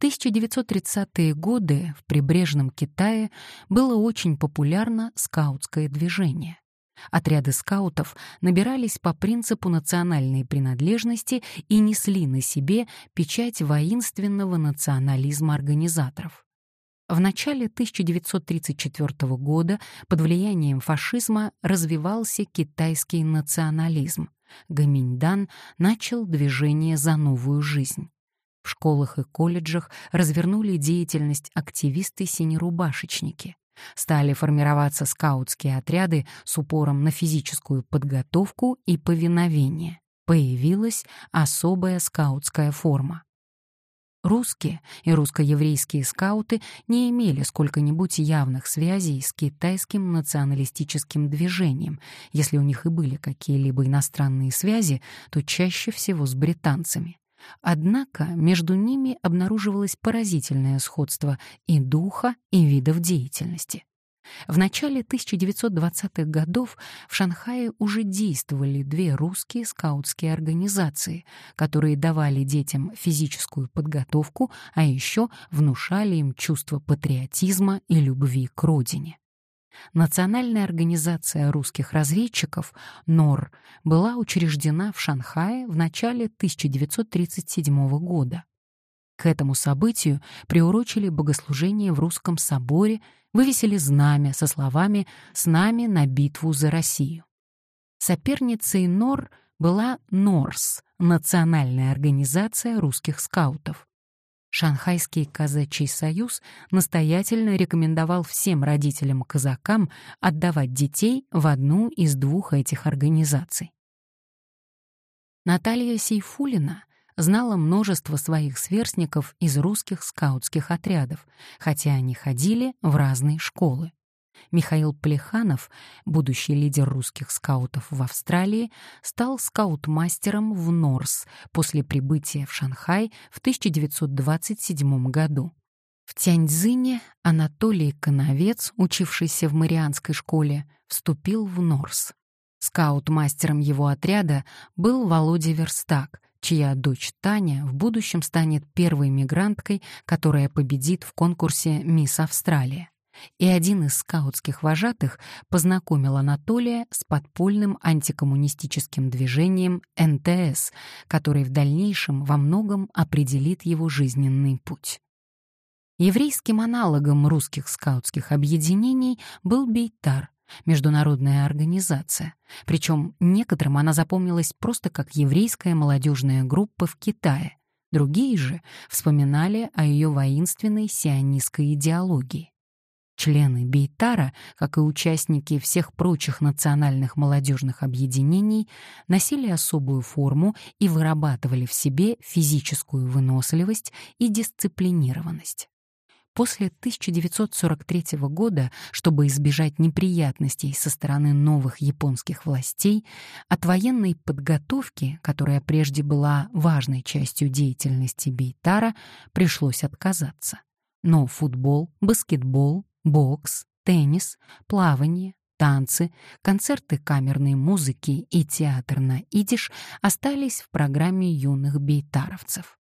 1930-е годы в прибрежном Китае было очень популярно скаутское движение. Отряды скаутов набирались по принципу национальной принадлежности и несли на себе печать воинственного национализма организаторов. В начале 1934 года под влиянием фашизма развивался китайский национализм. Гаминьдан начал движение за новую жизнь. В школах и колледжах развернули деятельность активисты-синерубашечники. Стали формироваться скаутские отряды с упором на физическую подготовку и повиновение. Появилась особая скаутская форма. Русские и русско-еврейские скауты не имели сколько-нибудь явных связей с китайским националистическим движением. Если у них и были какие-либо иностранные связи, то чаще всего с британцами. Однако между ними обнаруживалось поразительное сходство и духа, и видов деятельности. В начале 1920-х годов в Шанхае уже действовали две русские скаутские организации, которые давали детям физическую подготовку, а еще внушали им чувство патриотизма и любви к родине. Национальная организация русских разведчиков НОР была учреждена в Шанхае в начале 1937 года. К этому событию приурочили богослужение в русском соборе, вывесили знамя со словами «С нами на битву за Россию». Соперницей НОР была НОРС, Национальная организация русских скаутов. Шанхайский казачий союз настоятельно рекомендовал всем родителям-казакам отдавать детей в одну из двух этих организаций. Наталья Сейфулина знала множество своих сверстников из русских скаутских отрядов, хотя они ходили в разные школы. Михаил Плеханов, будущий лидер русских скаутов в Австралии, стал скаут-мастером в Норс после прибытия в Шанхай в 1927 году. В Тяньцзине Анатолий Коновец, учившийся в Марианской школе, вступил в Норс. Скаут-мастером его отряда был Володя Верстак, чья дочь Таня в будущем станет первой мигранткой, которая победит в конкурсе «Мисс Австралия» и один из скаутских вожатых познакомил Анатолия с подпольным антикоммунистическим движением НТС, который в дальнейшем во многом определит его жизненный путь. Еврейским аналогом русских скаутских объединений был Бейтар, международная организация, причем некоторым она запомнилась просто как еврейская молодежная группа в Китае, другие же вспоминали о ее воинственной сионистской идеологии. Члены Бейтара, как и участники всех прочих национальных молодежных объединений, носили особую форму и вырабатывали в себе физическую выносливость и дисциплинированность. После 1943 года, чтобы избежать неприятностей со стороны новых японских властей, от военной подготовки, которая прежде была важной частью деятельности Бейтара, пришлось отказаться. Но футбол, баскетбол, бокс, теннис, плавание, танцы, концерты камерной музыки и театр на идиш остались в программе юных бейтаровцев.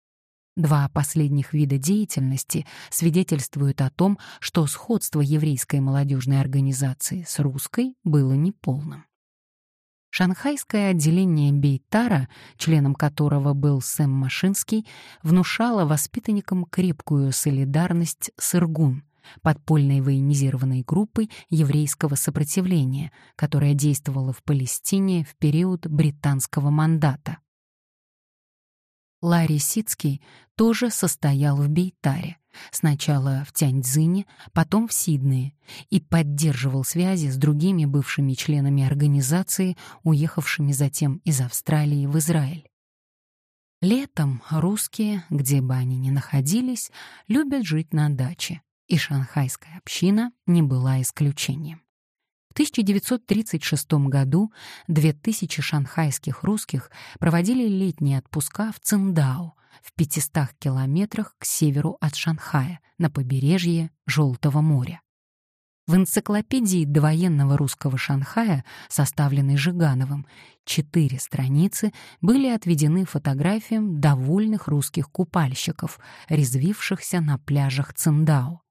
Два последних вида деятельности свидетельствуют о том, что сходство еврейской молодежной организации с русской было неполным. Шанхайское отделение Бейтара, членом которого был Сэм Машинский, внушало воспитанникам крепкую солидарность с Иргун, подпольной военизированной группой еврейского сопротивления, которая действовала в Палестине в период британского мандата. Ларри Сицкий тоже состоял в Бейтаре, сначала в Тяньцзине, потом в Сиднее, и поддерживал связи с другими бывшими членами организации, уехавшими затем из Австралии в Израиль. Летом русские, где бы они ни находились, любят жить на даче, и шанхайская община не была исключением. В 1936 году 2000 шанхайских русских проводили летние отпуска в Циндао, в 500 километрах к северу от Шанхая, на побережье Желтого моря. В энциклопедии довоенного русского Шанхая, составленной Жигановым, четыре страницы были отведены фотографиям довольных русских купальщиков, резвившихся на пляжах Циндао.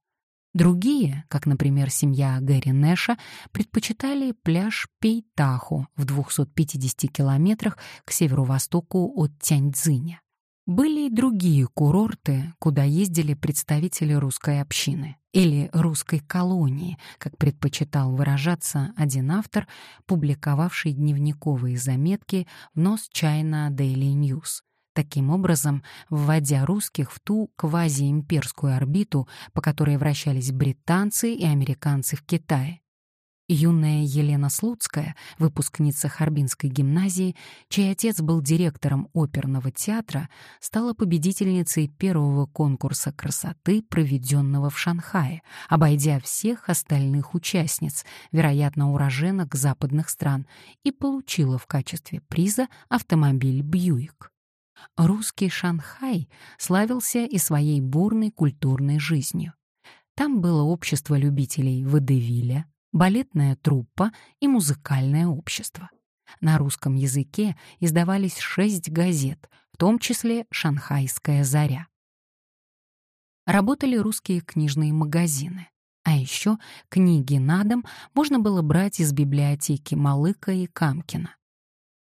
Другие, как, например, семья Гэри Нэша, предпочитали пляж Пейтаху в 250 километрах к северо-востоку от Тяньцзиня. Были и другие курорты, куда ездили представители русской общины или русской колонии, как предпочитал выражаться один автор, публиковавший дневниковые заметки в Нос China Daily News. Таким образом, вводя русских в ту квазиимперскую орбиту, по которой вращались британцы и американцы в Китае. Юная Елена Слуцкая, выпускница Харбинской гимназии, чей отец был директором оперного театра, стала победительницей первого конкурса красоты, проведенного в Шанхае, обойдя всех остальных участниц, вероятно, уроженок западных стран, и получила в качестве приза автомобиль «Бьюик». Русский Шанхай славился и своей бурной культурной жизнью. Там было общество любителей водевиля, балетная труппа и музыкальное общество. На русском языке издавались шесть газет, в том числе «Шанхайская заря». Работали русские книжные магазины. А еще книги на дом можно было брать из библиотеки Малыка и Камкина.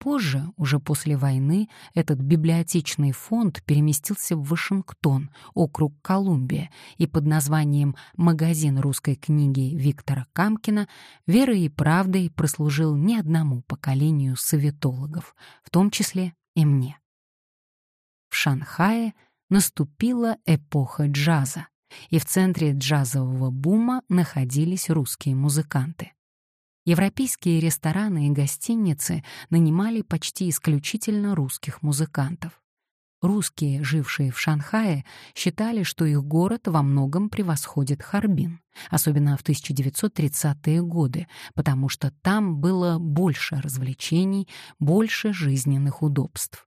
Позже, уже после войны, этот библиотечный фонд переместился в Вашингтон, округ Колумбия, и под названием «Магазин русской книги» Виктора Камкина верой и правдой прослужил не одному поколению советологов, в том числе и мне. В Шанхае наступила эпоха джаза, и в центре джазового бума находились русские музыканты. Европейские рестораны и гостиницы нанимали почти исключительно русских музыкантов. Русские, жившие в Шанхае, считали, что их город во многом превосходит Харбин, особенно в 1930-е годы, потому что там было больше развлечений, больше жизненных удобств.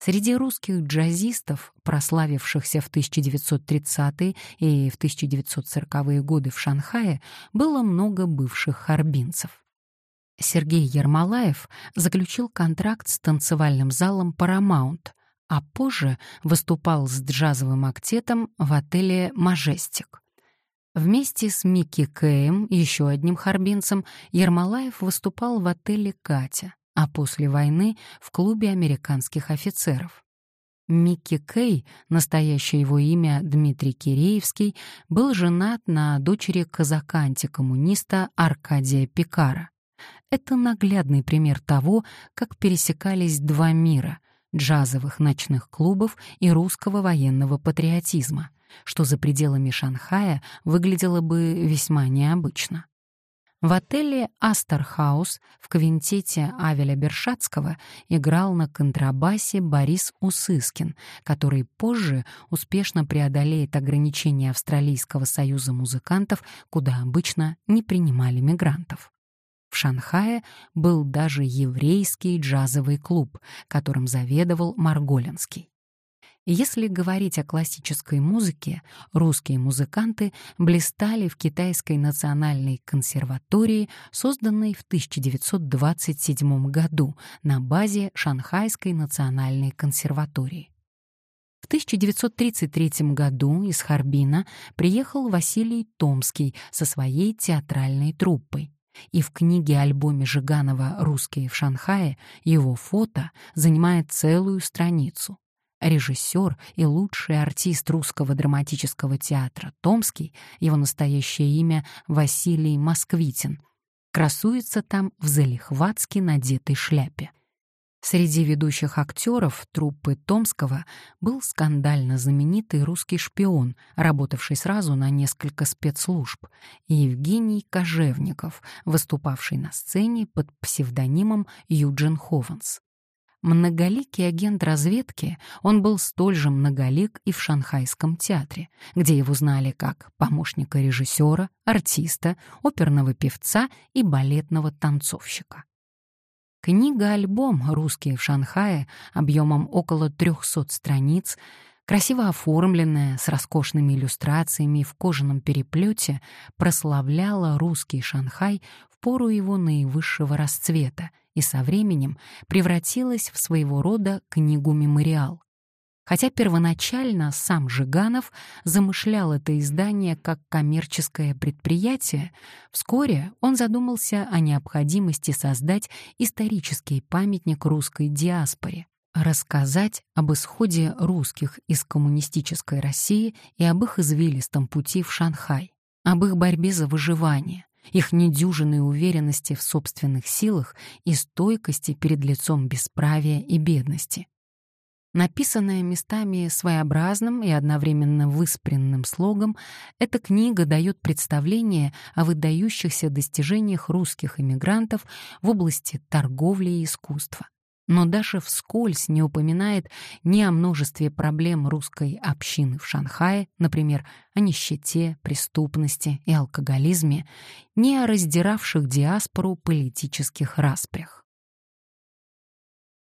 Среди русских джазистов, прославившихся в 1930-е и в 1940-е годы в Шанхае, было много бывших харбинцев. Сергей Ермолаев заключил контракт с танцевальным залом Paramount, а позже выступал с джазовым актетом в отеле «Мажестик». Вместе с Микки Кэем, еще одним харбинцем, Ермолаев выступал в отеле «Катя», а после войны в клубе американских офицеров. Микки Кей, настоящее его имя Дмитрий Киреевский, был женат на дочери казака-антикоммуниста Аркадия Пикара. Это наглядный пример того, как пересекались два мира — джазовых ночных клубов и русского военного патриотизма, что за пределами Шанхая выглядело бы весьма необычно. В отеле «Астерхаус» в квинтете Авеля Бершацкого играл на контрабасе Борис Усыскин, который позже успешно преодолеет ограничения Австралийского союза музыкантов, куда обычно не принимали мигрантов. В Шанхае был даже еврейский джазовый клуб, которым заведовал Марголинский. Если говорить о классической музыке, русские музыканты блистали в Китайской национальной консерватории, созданной в 1927 году на базе Шанхайской национальной консерватории. В 1933 году из Харбина приехал Василий Томский со своей театральной труппой. И в книге-альбоме Жиганова «Русские в Шанхае» его фото занимает целую страницу режиссер и лучший артист русского драматического театра Томский, его настоящее имя Василий Москвитин, красуется там в залихватски надетой шляпе. Среди ведущих актеров труппы Томского был скандально знаменитый русский шпион, работавший сразу на несколько спецслужб, и Евгений Кожевников, выступавший на сцене под псевдонимом Юджин Хованс. Многоликий агент разведки, он был столь же многолик и в Шанхайском театре, где его знали как помощника режиссера, артиста, оперного певца и балетного танцовщика. Книга-альбом «Русские в Шанхае» объемом около 300 страниц красиво оформленная, с роскошными иллюстрациями в кожаном переплете, прославляла русский Шанхай в пору его наивысшего расцвета и со временем превратилась в своего рода книгу-мемориал. Хотя первоначально сам Жиганов замышлял это издание как коммерческое предприятие, вскоре он задумался о необходимости создать исторический памятник русской диаспоре, рассказать об исходе русских из коммунистической России и об их извилистом пути в Шанхай, об их борьбе за выживание, их недюжинной уверенности в собственных силах и стойкости перед лицом бесправия и бедности. Написанная местами своеобразным и одновременно выспренным слогом, эта книга дает представление о выдающихся достижениях русских эмигрантов в области торговли и искусства. Но даже вскользь не упоминает ни о множестве проблем русской общины в Шанхае, например, о нищете, преступности и алкоголизме, ни о раздиравших диаспору политических распрях.